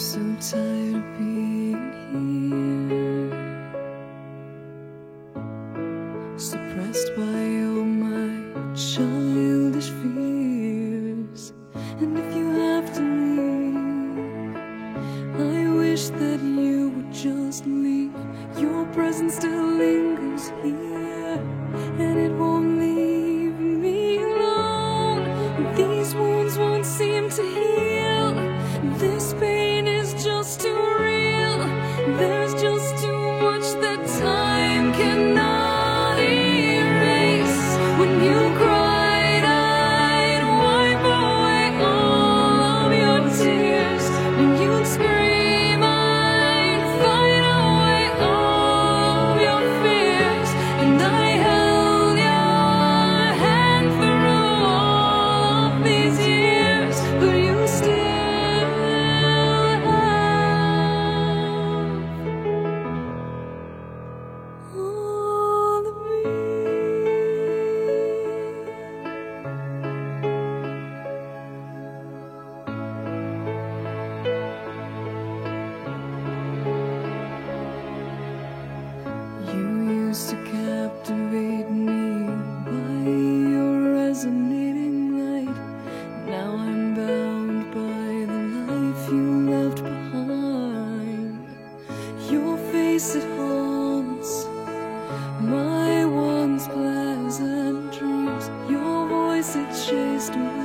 tired of being here, suppressed by all my childish fears. And if you have to leave, I wish that you would just leave. Your presence still lingers here, and it won't leave me alone. These wounds won't seem to heal. This just too real. There's just it